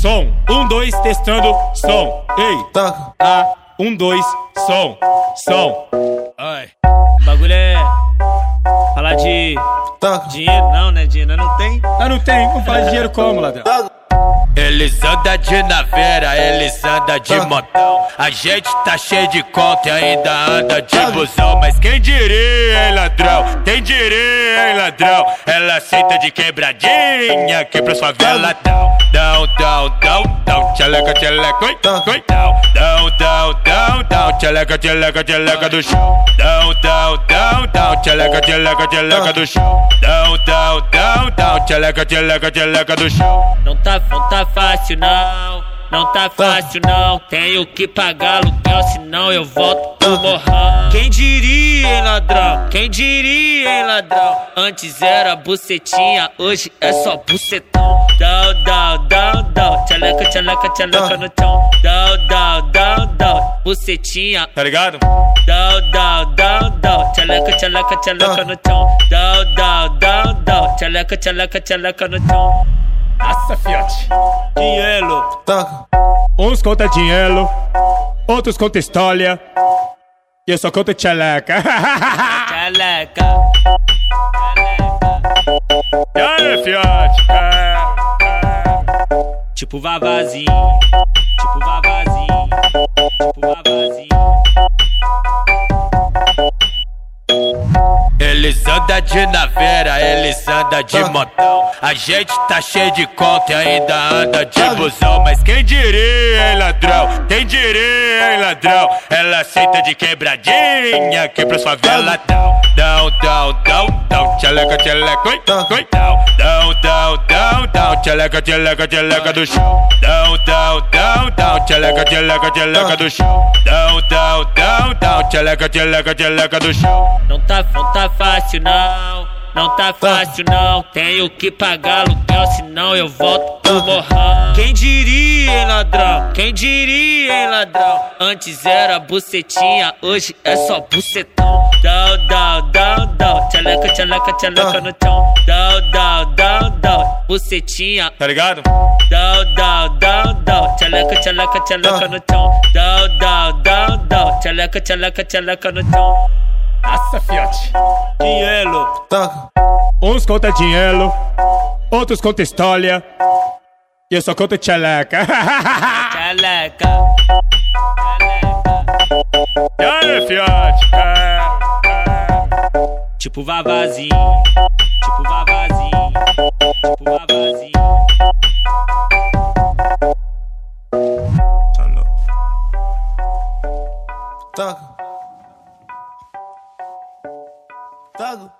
som. Um, dois, testando, som. Ei, Toca. ah, um, dois, som, som. Ai. O bagulho é. Falar de Toca. dinheiro, não, né? Dinheiro não tem. Ah, não tem, vamos falar de dinheiro como, ladrão? Eles andam de naveira, eles andam de Ah. montão. A gente tá cheio de conta e ainda anda de busão. Mas quem diria, hein, ladrão? Quem diria, hein, ladrão? Ela aceita de quebradinha aqui pra sua vela. Down, down, down, down, down. Tcheleca, tcheleca, oi, oi, down. Down, down, down, down. Tcheleca, tcheleca, tcheleca do chão. Down, down, down, down. Tcheleca, tcheleca, tcheleca do chão. Down, down, down, down. Tcheleca, tcheleca, tcheleca do chão. Não tá, não tá fácil, não. Não tá fácil, não. Tenho que pagar aluguel, senão eu volto pro morrão. Quem diria, ladrão? Quem diria, hein, ladrão? Antes era bucetinha, hoje é só bucetão. Down, down, down, down. Tchaleca, tchaleca, tchaleca no chão. Down, down, down, down. Bucetinha, Tá ligado? Down, down, down, down. Tchaleca, tchaleca, tchaleca no chão. Down, down, down, down. Tchaleca, tchaleca, tchaleca no chão. Nossa, fiote. Dinheiro. Toca. Uns conta dinheiro, outros conta história. E eu só conto tcheleca. Tchaleca. e aí, fiote? Tipo vavazinho. Tipo vavazinho. Tipo vavazinho. Eles andam de naveira, eles andam de Ah. montão. A gente tá cheio de conta e ainda anda de busão. Mas quem diria, hein, ladrão? Quem diria, hein, ladrão? Ela aceita de quebradinha aqui pra sua vela. Down, down, down, down, down. Tcheleca, tcheleca, oi, oi, down. Down, down, down, down. Tcheleca, tcheleca, tcheleca do chão. Down, down, down, down. Tcheleca, tcheleca, tcheleca do chão. Down, down, down, down. Tcheleca, tcheleca, tcheleca do chão. Não tá, não tá fácil, não. Não tá fácil, não. Tenho que pagar aluguel, senão eu volto pro morrão. Quem diria, hein, ladrão? Quem diria, hein, ladrão? Antes era bucetinha, hoje é só bucetão. Down, down, down, down. Tchaleca, tchaleca, tchaleca no chão. Down, down, down, down. Bucetinha. Tá ligado? Down, down, down, down. Tchaleca, tchaleca, tchaleca no chão. Down, down, down, down. Tchaleca, tchaleca, tchaleca no chão. Nossa, fiote. Dinheiro. Toca. Uns conta dinheiro, outros conta história. E eu só conto. Tchaleca. e aí, fiote? Tipo vavazinho. Tipo vavazinho. Tipo vavazinho. Toca. Toca.